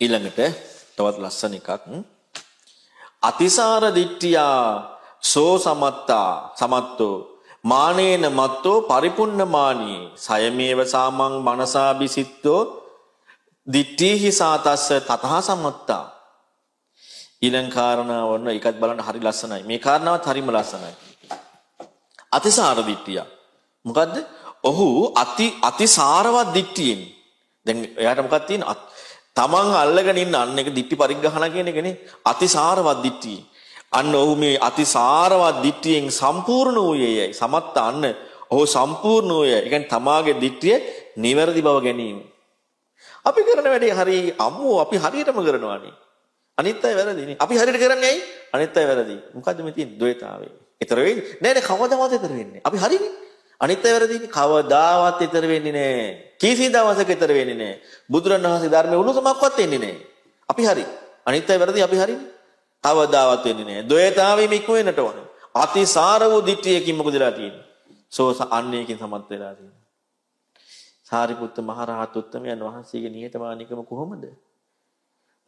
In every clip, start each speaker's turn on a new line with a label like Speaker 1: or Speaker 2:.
Speaker 1: ඊළඟට තවත් ලස්සන එකක්. අතිසාර දිට්ඨියා සෝ සමත්තා සමත්තෝ මානේන මත්තෝ පරිපුන්න මානී සයමේව සාමං මනසා බිසිත්තෝ දිට්ඨිහි සාතස්ස තතහ සමත්තා. ඊළඟ කාරණාව වන්න එකත් බලන්න හරි ලස්සනයි. මේ කාරණාවත් හරිම ලස්සනයි. අතිසාර දිට්ඨිය. මොකද්ද? ඔහු අති අතිසාරවත් දිට්ඨියෙන්. දැන් එයාට මොකක්ද තියෙන්නේ? තමන් අල්ලගෙන ඉන්න අන්න එක දිට්ටි පරිග්‍රහණ කියන එකනේ අතිසාරවත් දිට්ඨිය. අන්න ඔහු මේ අතිසාරවත් දිට්ඨියෙන් සම්පූර්ණ වූයේයයි. සමත්ත අන්න ඔහු සම්පූර්ණ වූයයි. ඒ කියන්නේ තමාගේ දිට්ඨිය නිවැරදි බව ගැනීම. අපි කරන වැඩේ හරි අම්මෝ අපි හරියටම කරනවානේ. අනිත් අය වැරදිනේ. අපි හරියට කරන්නේ ඇයි? අනිත් අය වැරදි. මොකද්ද මේ තියෙන්නේ? ද්වේතාවේ. ඊතර වෙන්නේ? නෑ නෑ කවදාවත් ඊතර වෙන්නේ. අපි හරිනේ. අනිත් අය වැරදිනේ. කවදාවත් ඊතර වෙන්නේ නෑ. කිසි දවසක ඊතර වෙන්නේ නෑ. බුදුරණවහන්සේ ධර්මයේ උණුසුමක්වත් එන්නේ නෑ. අපි හරි. අනිත් අය වැරදි අපි හරිනේ. කවදාවත් වෙන්නේ නෑ. ද්වේතාවෙම ඉක්ම වෙන්නට ඕන. අතිසාර වූ දිට්ඨියකින් මොකද වෙලා තියෙන්නේ? සෝස අන්නේකින් සමත් වෙලා තියෙන්නේ. සාරිපුත්ත මහරහත් උත්තමයන් වහන්සේගේ නිහතමානීකම කොහොමද?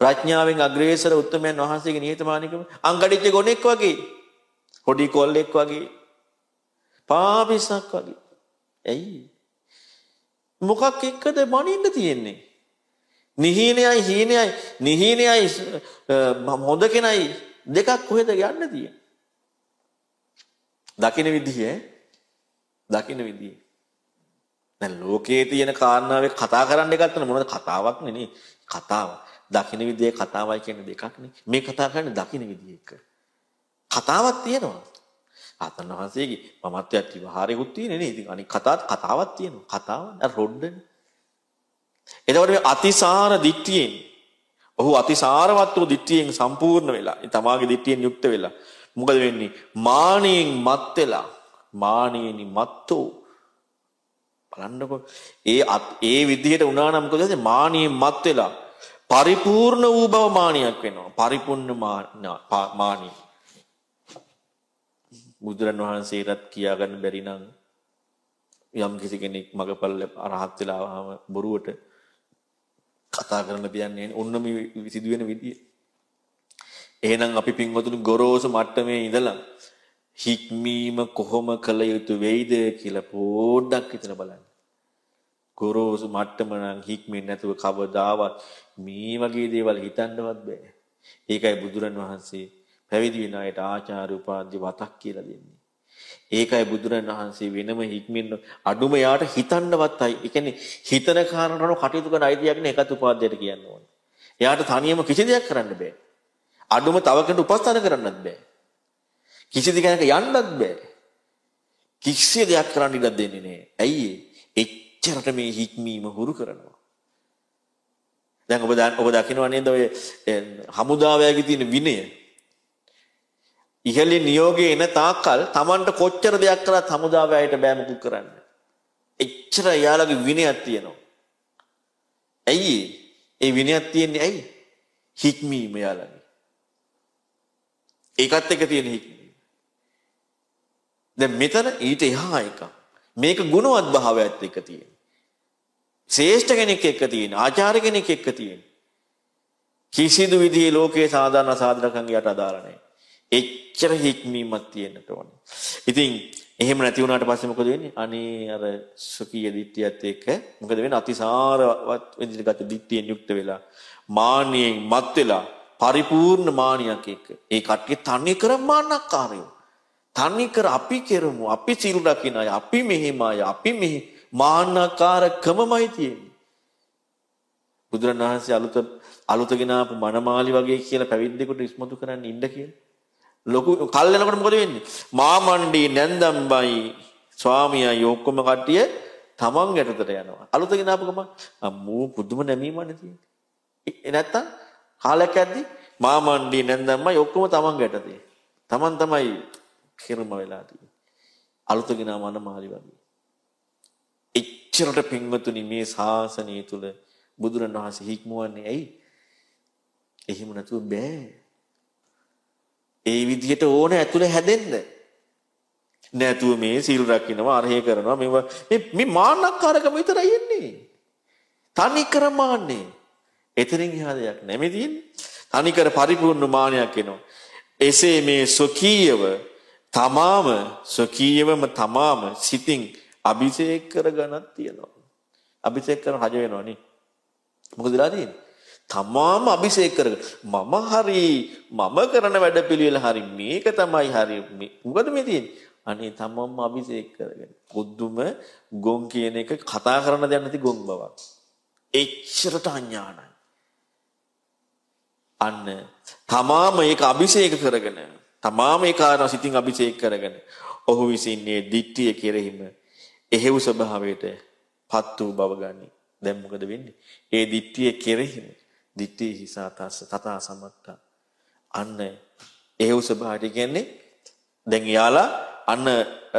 Speaker 1: ප්‍රඥාවෙන් අග්‍රේසර උත්තමයන් වහන්සේගේ නිහතමානීකම අංගඩිච්ච ගොනෙක් වගේ. පොඩි කොල්ලෙක් වගේ. පාපිසක් වගේ. ඇයි? මොකක් එක්කද මනින්න තියෙන්නේ? නිහීනයයි හීනයයි නිහීනයයි හොඳ කෙනයි දෙකක් කොහෙද යන්න තියෙන්නේ? දකින විදිහ දකින විදිහ. දැන් ලෝකයේ තියෙන කාරණාවේ කතා කරන්න ගත්තම මොනවද කතාවක් නෙනේ කතාව. දකින විදිහේ කතාවයි කියන දෙකක් නේ. මේ කතා කරන්නේ දකින විදිහ එක. කතාවක් තියෙනවා. ආතන වහන්සේගේ මමත්වයක් විවහාරයකුත් තියෙන නේ. ඉතින් අනික කතාවත් කතාවක් තියෙනවා. කතාව අර රොඩ්ඩනේ. එතකොට මේ අතිසාර දිට්ඨියෙන් ඔහු අතිසාරවත් වූ දිට්ඨියෙන් සම්පූර්ණ වෙලා, තමාගේ දිට්ඨියෙන් යුක්ත වෙලා මොකද වෙන්නේ? මානියෙන් මත් වෙලා, මානියෙනි මත්තෝ බලන්නකො ඒ ඒ විදිහට වුණා නම් මොකද මානියෙන් මත් වෙලා පරිපූර්ණ වූ බව මානියක් වෙනවා. පරිපූර්ණ මානිය. බුදුරන් වහන්සේටත් කියා ගන්න බැරි නම් යම් කිසි කෙනෙක් මගපල් අරහත් වෙලාවම බොරුවට කතා කරන්න තියන්නේ ඔන්න මේ සිදුවෙන විදිය. එහෙනම් අපි පින්වතුනි ගොරෝසු මට්ටමේ ඉඳලා හික්මීම කොහොම කළ යුතු වෙයිද කියලා පොඩ්ඩක් හිතලා බලන්න. ගොරෝසු මට්ටම නම් හික්මෙන්නේ නැතුව කවදාවත් මේ වගේ දේවල් හිතන්නවත් බෑ. ඒකයි බුදුරන් වහන්සේ පැවිදි වෙන අයට ආචාර්ය උපාධ්‍ය වතක් කියලා දෙන්නේ. ඒකයි බුදුරන් වහන්සේ වෙනම හික්මින්න අඩුම යාට හිතන්නවත් අයි. ඒ කියන්නේ හිතන කාරණාවල කටයුතු කරන අයිතියක් නේ එකත් උපාධ්‍යයට කියන්න ඕනේ. එයාට තනියම කිසි දෙයක් කරන්න බෑ. අඩුම තව කෙනෙකුට උපස්ථාන කරන්නත් බෑ. කිසි දෙයකට යන්නත් බෑ. කිසි දෙයක් කරන්න ඉඩ දෙන්නේ නෑ. ඇයි එච්චරට මේ හික්මීම හුරු කරනවා. දැන් ඔබ ඔබ දකිනවා නේද ඔය හමුදාවයගේ තියෙන විනය ඉහළින් නියෝගයේ එන තාක්කල් Tamanට කොච්චර දෙයක් කරත් හමුදාවයට බෑ මුකුත් කරන්න. එච්චර යාළගේ විනයක් තියෙනවා. ඇයි ඒ විනයක් තියෙන්නේ ඇයි? හික්මීම යාළගේ. ඒකත් එක තියෙන හික්මීම. දැන් මෙතන ඊට එහා එකක්. මේක ගුණවත් භාවයත් එක්ක තියෙන. ශ්‍රේෂ්ඨ කෙනෙක් එක්ක තියෙන, ආචාර්ය කෙනෙක් එක්ක තියෙන. කිසිදු විදිහේ ලෝකයේ සාධාරණ සාධනකම් යට අදාළ නැහැ. එච්චර හික්මීමක් තියෙන්නට ඕනේ. ඉතින් එහෙම නැති වුණාට පස්සේ මොකද වෙන්නේ? අනේ අර සුඛීය දිට්ඨියත් එක්ක මොකද වෙන්නේ? අතිසාරවත් විදිහට දිට්ඨියෙන් යුක්ත වෙලා මාන්නියෙන් මත් වෙලා පරිපූර්ණ මානියක් එක්ක. ඒ කට්ටිය තන්නේ කර මාන්නක්කාරයෝ. තන්නේ කර අපි කෙරමු. අපි සිල් රකින්න අය. අපි මෙහෙම අය. අපි මෙහි මාන්නකාරකමමයි තියෙන්නේ. බුදුරණවහන්සේ අලුත අලුත ගෙනාපු මනමාලි වගේ කියලා පැවිද්දෙකුට ඉස්මතු කරන්න ඉන්න කියලා. ලොකු කල් යනකොට මොකද වෙන්නේ? මාමණ්ඩි නැන්දම්බයි ස්වාමියායි ඔක්කොම කට්ටිය තමන් යටතට යනවා. අලුත ගෙනාපු ගම අම්මෝ පුදුම නැමීමනේ තියෙන්නේ. ඒ නැත්තම් කාලයක් යද්දි මාමණ්ඩි නැන්දම්මයි ඔක්කොම තමන් යටතේ. තමන් තමයි කිරම වෙලා තියෙන්නේ. අලුත ගෙනාම අනමාලි වගේ. එච්චරට පින්වතුනි මේ ශාසනය තුල බුදුරණවහන්සේ හික්මුවන්නේ ඇයි? එහෙම නැතුව බෑ. ඒ විදිහට ඕන ඇතුලේ හැදෙන්න. නැතුව මේ සීල් රකින්නවා අරහේ කරනවා මේවා මේ මේ මාන්නක්කාරකම විතරයි එන්නේ. තනි කර මාන්නේ. එතනින් එහා දෙයක් නැමෙ තියෙන්නේ. තනිකර පරිපූර්ණ මානයක් එනවා. එසේ මේ ස්වකීයව තමාම ස්වකීයවම තමාම සිතින් අභිෂේක කරගනක් තියෙනවා. අභිෂේක කරන රජ වෙනවා නේ. මොකද වෙලා තියෙන්නේ? තමාම අභිෂේක කරගෙන මම හරි මම කරන වැඩපිළිවෙල හරි මේක තමයි හරි මොකද මේ තියෙන්නේ? අනේ තමන්ම අභිෂේක කරගෙන. පුදුම ගොන් කියන එක කතා කරන්න දෙයක් නැති ගොන් බවක්. එච්චරට අඥානයි. අන්න තමාම ඒක අභිෂේක කරගෙන තමාම ඒ කාරණා සිතින් අභිෂේක කරගෙන ඔහු විසින්නේ දිට්ඨිය කෙරෙහිම එහෙව් ස්වභාවයට පත් වූ බව ගනි. දැන් මොකද වෙන්නේ? ඒ දිට්ඨිය කෙරෙහිම දිට්ඨි හිසතස තථා සමත්තා. අන්න එහෙව් ස්වභාවයට කියන්නේ දැන් යාලා අන්න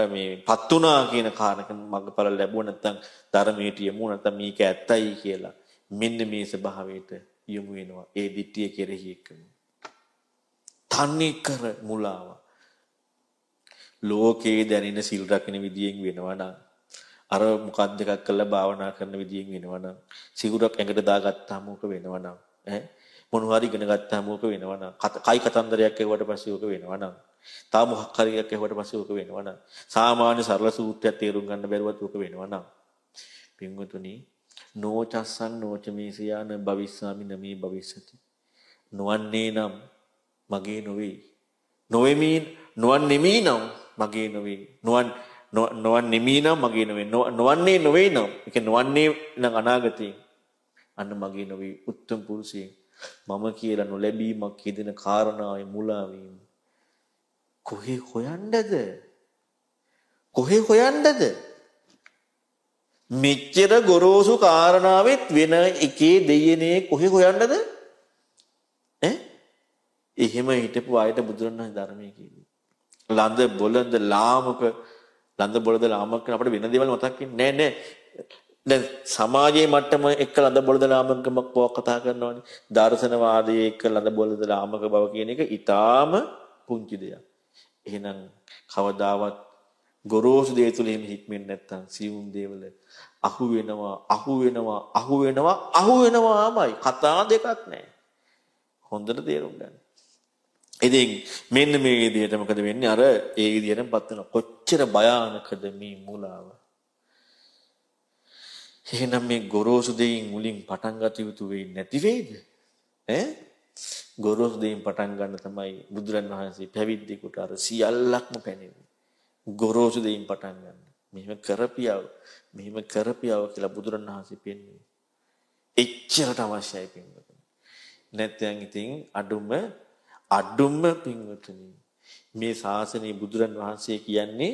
Speaker 1: මේ පත් වුණා කියන කාරණක මගපල ලැබුව නැත්නම් ධර්මයට යමු නැත්නම් මේක ඇත්තයි කියලා මෙන්න මේ ස්වභාවයට යොමු වෙනවා. ඒ දිට්ඨිය කෙරෙහි එකම තන්නේ කර මුලාව. ලෝකේ දැනෙන සිල් රකින්න විදියෙන් වෙනවා නම් අර මොකක් දෙකක් කරලා භාවනා කරන විදියෙන් වෙනවා නම් සිගුරක් ඇඟට දාගත්තාම ඕක වෙනවා නම් ඈ? මොනවා හරි ඉගෙන ගත්තාම ඕක වෙනවා නම් කයි කතන්දරයක් ඇහුවට පස්සේ ඕක වෙනවා නම් තා මොකක් හරි එකක් ඇහුවට පස්සේ ඕක වෙනවා නම් සාමාන්‍ය සරල සූත්‍රයක් තේරුම් ගන්න බැරුවත් ඕක වෙනවා නම්. පින්වතුනි නෝචස්සන් නෝචමේසියාන භවිස්සාමි නමේ භවිස්සති. නොවන්නේ නම් මගේ නොවේ. නොවෙමි නොවන් නෙමී නම් මගේ නොවේ. නොවන් නොවන් නෙමී නම් මගේ නොවේ. නොවන්නේ නොවේ නම් ඒක නොවන්නේ නම් අනාගතේ අන්න මගේ නොවේ උත්තම පුරුෂයෙක්. මම කියලා නොලැබීමක් හිතෙන කාරණාවේ මුලා වීම කොහේ හොයන්නද? කොහේ හොයන්නද? මෙච්චර ගොරෝසු කාරණාවෙත් වෙන එකේ දෙයනේ කොහේ හොයන්නද? ඈ? එහෙම හිටපු අයට බුදුරණවහන්සේ ධර්මයේ කිව්වේ ලඳ බොළඳ ලාමක ලඳ බොළඳ ලාමක අපිට වෙන දේවල් මතක් වෙන්නේ නෑ නෑ. දැන් සමාජයේ මට්ටම එක්ක ලඳ බොළඳ ලාමකමක් පොක් කතා කරනවානේ. දර්ශනවාදයේ එක්ක ලඳ බොළඳ ලාමක බව කියන එක ඊටාම පුංචි දෙයක්. එහෙනම් කවදාවත් ගොරෝසු දේ තුල එහෙම හික්මෙන්නේ නැත්තම් සියුම් දේවල අහු වෙනවා අහු වෙනවා අහු වෙනවා අහු වෙනවාමයි. කතා දෙකක් නැහැ. හොඳට තේරුම් ගන්න. ඉතින් මෙන්න මේ විදිහට මොකද වෙන්නේ? අර ඒ විදිහටම පත් වෙන කොච්චර භයානකද මේ මුලාව. එහෙනම් මේ ගොරෝසු දෙයින් මුලින් පටන් ගත යුතු වෙන්නේ නැති වෙයිද ඈ ගොරෝසු දෙයින් පටන් ගන්න තමයි බුදුරන් වහන්සේ පැවිද්දෙකුට අර සියල්ලක්ම පැනෙන්නේ. ගොරෝසු දෙයින් පටන් ගන්න. මෙහෙම කරපියව මෙහෙම කරපියව කියලා බුදුරන් වහන්සේ පෙන්වන්නේ. එච්චරට අවශ්‍යයි පින්වතුනි. නැත්නම් ඉතින් අඩුම අඩුම පින්වතුනි මේ ශාසනයේ බුදුරන් වහන්සේ කියන්නේ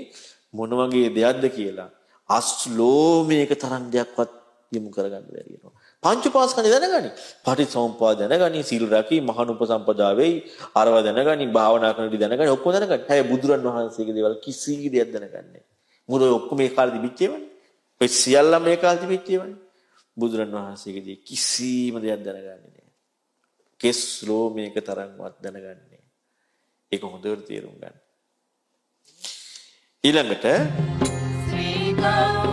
Speaker 1: මොන වගේ දෙයක්ද කියලා අස්ලෝමයක තරම් දෙයක්වත් යොමු කරගන්න බැරි වෙනවා. පංච පාස්කන්ධය දැනගනි. පටිච්චසමුප්පාද දැනගනි, සීල රැකී, මහානුපසම්පදා වෙයි, අරව දැනගනි, භාවනා කරන විදිහ දැනගනි, ඔක්කොම දැනගනි. හැබැයි බුදුරන් වහන්සේගේ දේවල් කිසි දෙයක් දැනගන්නේ නැහැ. මොකද ඔක්කොම මේ කාලේ තිබිච්ච ඒවානේ. ඔය සියල්ලම මේ කාලේ තිබිච්ච ඒවානේ. බුදුරන් වහන්සේගේ දේ කිසිම දෙයක් දැනගන්නේ නැහැ. කෙස්ලෝ මේක තරම්වත් දැනගන්නේ. ඒක හොඳට තේරුම් ගන්න. ඊළඟට go.